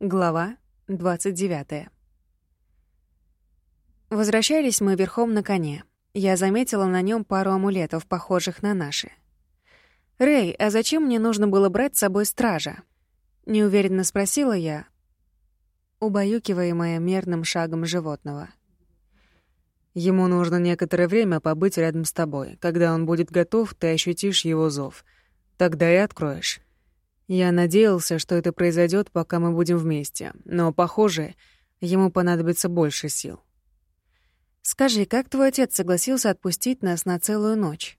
Глава 29. Возвращались мы верхом на коне. Я заметила на нем пару амулетов, похожих на наши. «Рэй, а зачем мне нужно было брать с собой стража?» Неуверенно спросила я, убаюкиваемая мерным шагом животного. Ему нужно некоторое время побыть рядом с тобой. Когда он будет готов, ты ощутишь его зов. Тогда и откроешь. Я надеялся, что это произойдет, пока мы будем вместе, но, похоже, ему понадобится больше сил. «Скажи, как твой отец согласился отпустить нас на целую ночь?»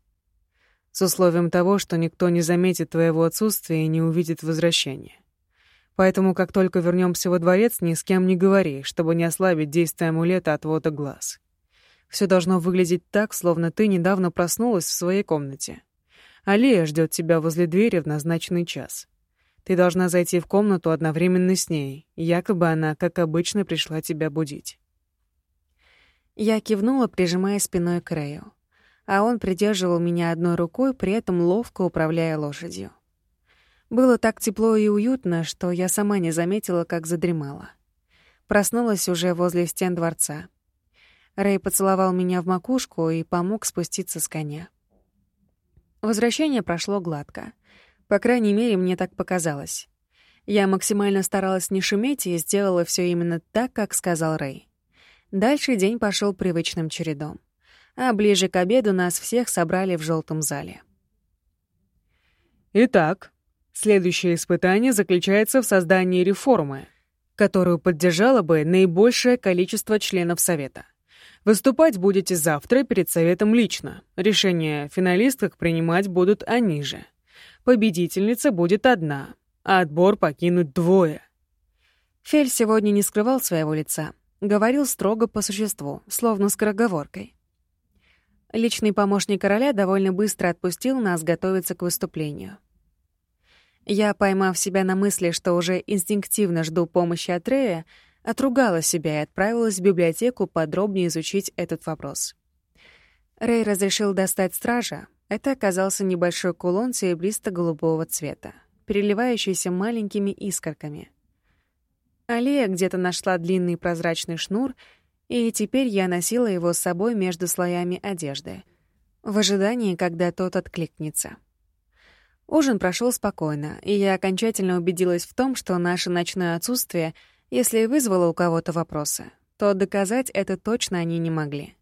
«С условием того, что никто не заметит твоего отсутствия и не увидит возвращения. Поэтому, как только вернемся во дворец, ни с кем не говори, чтобы не ослабить действие амулета отвода глаз. Все должно выглядеть так, словно ты недавно проснулась в своей комнате. Алия ждет тебя возле двери в назначенный час. Ты должна зайти в комнату одновременно с ней, якобы она, как обычно, пришла тебя будить. Я кивнула, прижимая спиной к Рэю, а он придерживал меня одной рукой, при этом ловко управляя лошадью. Было так тепло и уютно, что я сама не заметила, как задремала. Проснулась уже возле стен дворца. Рэй поцеловал меня в макушку и помог спуститься с коня. Возвращение прошло гладко — по крайней мере, мне так показалось. Я максимально старалась не шуметь и сделала все именно так, как сказал Рэй. Дальше день пошел привычным чередом. А ближе к обеду нас всех собрали в желтом зале. Итак, следующее испытание заключается в создании реформы, которую поддержало бы наибольшее количество членов Совета. Выступать будете завтра перед Советом лично. Решение финалистках принимать будут они же победительница будет одна, а отбор покинут двое. Фель сегодня не скрывал своего лица, говорил строго по существу, словно скороговоркой. Личный помощник короля довольно быстро отпустил нас готовиться к выступлению. Я, поймав себя на мысли, что уже инстинктивно жду помощи от Рея, отругала себя и отправилась в библиотеку подробнее изучить этот вопрос. Рэй разрешил достать стража, это оказался небольшой кулон серебристо-голубого цвета, переливающийся маленькими искорками. Алия где-то нашла длинный прозрачный шнур, и теперь я носила его с собой между слоями одежды, в ожидании, когда тот откликнется. Ужин прошел спокойно, и я окончательно убедилась в том, что наше ночное отсутствие, если и вызвало у кого-то вопросы, то доказать это точно они не могли.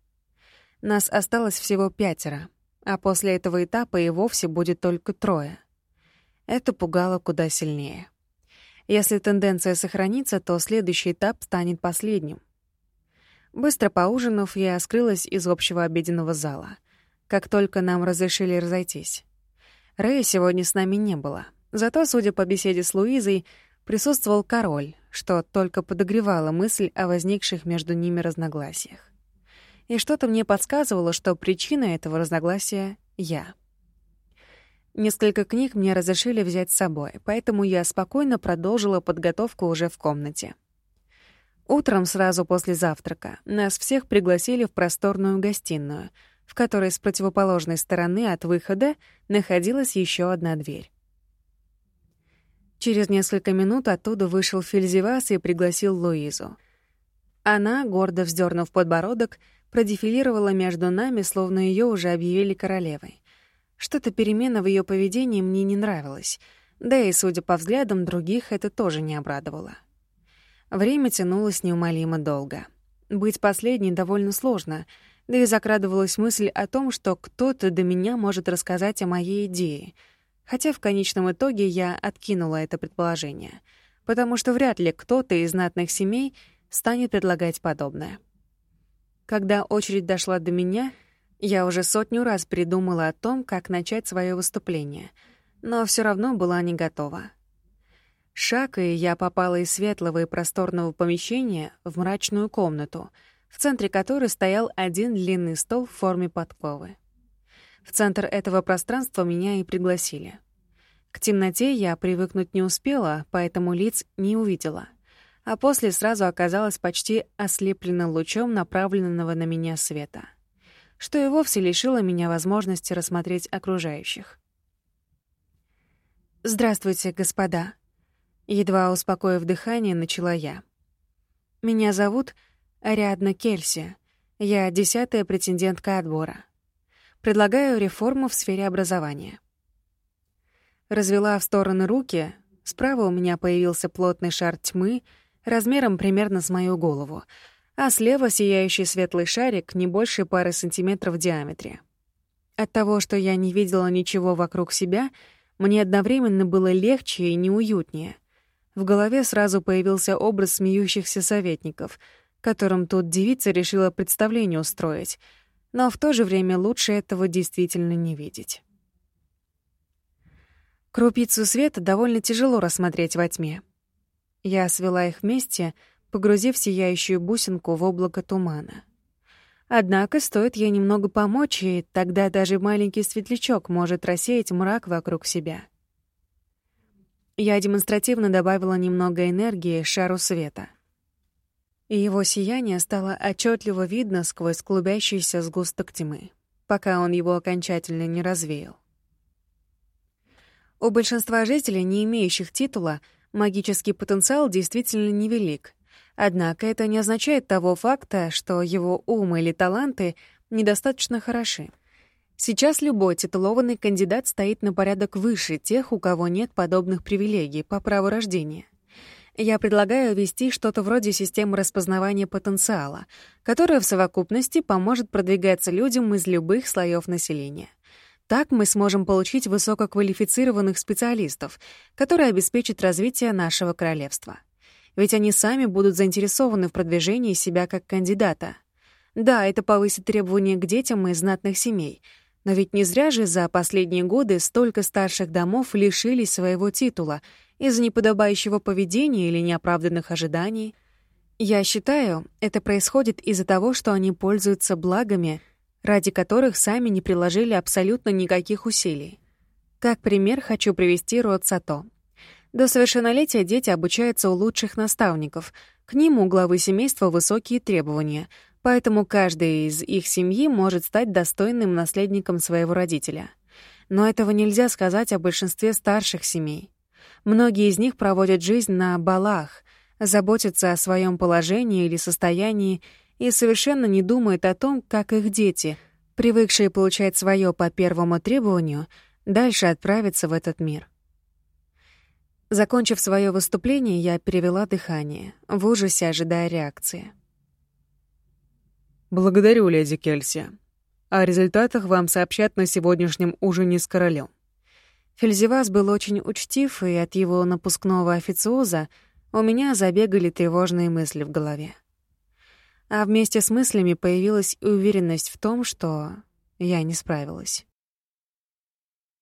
Нас осталось всего пятеро, а после этого этапа и вовсе будет только трое. Это пугало куда сильнее. Если тенденция сохранится, то следующий этап станет последним. Быстро поужинав, я скрылась из общего обеденного зала, как только нам разрешили разойтись. Рэя сегодня с нами не было. Зато, судя по беседе с Луизой, присутствовал король, что только подогревало мысль о возникших между ними разногласиях и что-то мне подсказывало, что причина этого разногласия — я. Несколько книг мне разрешили взять с собой, поэтому я спокойно продолжила подготовку уже в комнате. Утром, сразу после завтрака, нас всех пригласили в просторную гостиную, в которой с противоположной стороны от выхода находилась еще одна дверь. Через несколько минут оттуда вышел Фильзевас и пригласил Луизу. Она, гордо вздернув подбородок, продефилировала между нами, словно ее уже объявили королевой. Что-то перемена в ее поведении мне не нравилось, да и, судя по взглядам других, это тоже не обрадовало. Время тянулось неумолимо долго. Быть последней довольно сложно, да и закрадывалась мысль о том, что кто-то до меня может рассказать о моей идее, хотя в конечном итоге я откинула это предположение, потому что вряд ли кто-то из знатных семей станет предлагать подобное. Когда очередь дошла до меня, я уже сотню раз придумала о том, как начать свое выступление, но все равно была не готова. Шаг, и я попала из светлого и просторного помещения в мрачную комнату, в центре которой стоял один длинный стол в форме подковы. В центр этого пространства меня и пригласили. К темноте я привыкнуть не успела, поэтому лиц не увидела а после сразу оказалась почти ослеплена лучом направленного на меня света, что и вовсе лишило меня возможности рассмотреть окружающих. «Здравствуйте, господа», Едва успокоив дыхание, начала я. «Меня зовут Ариадна Кельси. Я десятая претендентка отбора. Предлагаю реформу в сфере образования». Развела в стороны руки, справа у меня появился плотный шар тьмы размером примерно с мою голову, а слева сияющий светлый шарик не больше пары сантиметров в диаметре. От того, что я не видела ничего вокруг себя, мне одновременно было легче и неуютнее. В голове сразу появился образ смеющихся советников, которым тут девица решила представление устроить, но в то же время лучше этого действительно не видеть. Крупицу света довольно тяжело рассмотреть во тьме. Я свела их вместе, погрузив сияющую бусинку в облако тумана. Однако стоит ей немного помочь, и тогда даже маленький светлячок может рассеять мрак вокруг себя. Я демонстративно добавила немного энергии шару света. И его сияние стало отчетливо видно сквозь клубящийся сгусток тьмы, пока он его окончательно не развеял. У большинства жителей, не имеющих титула, магический потенциал действительно невелик. Однако это не означает того факта, что его ум или таланты недостаточно хороши. Сейчас любой титулованный кандидат стоит на порядок выше тех, у кого нет подобных привилегий по праву рождения. Я предлагаю ввести что-то вроде системы распознавания потенциала, которая в совокупности поможет продвигаться людям из любых слоев населения. Так мы сможем получить высококвалифицированных специалистов, которые обеспечат развитие нашего королевства. Ведь они сами будут заинтересованы в продвижении себя как кандидата. Да, это повысит требования к детям из знатных семей — но ведь не зря же за последние годы столько старших домов лишились своего титула из-за неподобающего поведения или неоправданных ожиданий. Я считаю, это происходит из-за того, что они пользуются благами, ради которых сами не приложили абсолютно никаких усилий. Как пример хочу привести род Сато. До совершеннолетия дети обучаются у лучших наставников. К ним у главы семейства высокие требования — поэтому каждый из их семьи может стать достойным наследником своего родителя. Но этого нельзя сказать о большинстве старших семей. Многие из них проводят жизнь на балах, заботятся о своем положении или состоянии и совершенно не думают о том, как их дети, привыкшие получать свое по первому требованию, дальше отправятся в этот мир. Закончив свое выступление, я перевела дыхание, в ужасе ожидая реакции. «Благодарю, леди Кельси. О результатах вам сообщат на сегодняшнем ужине с королем». Фельзевас был очень учтив, и от его напускного официоза у меня забегали тревожные мысли в голове. А вместе с мыслями появилась уверенность в том, что я не справилась.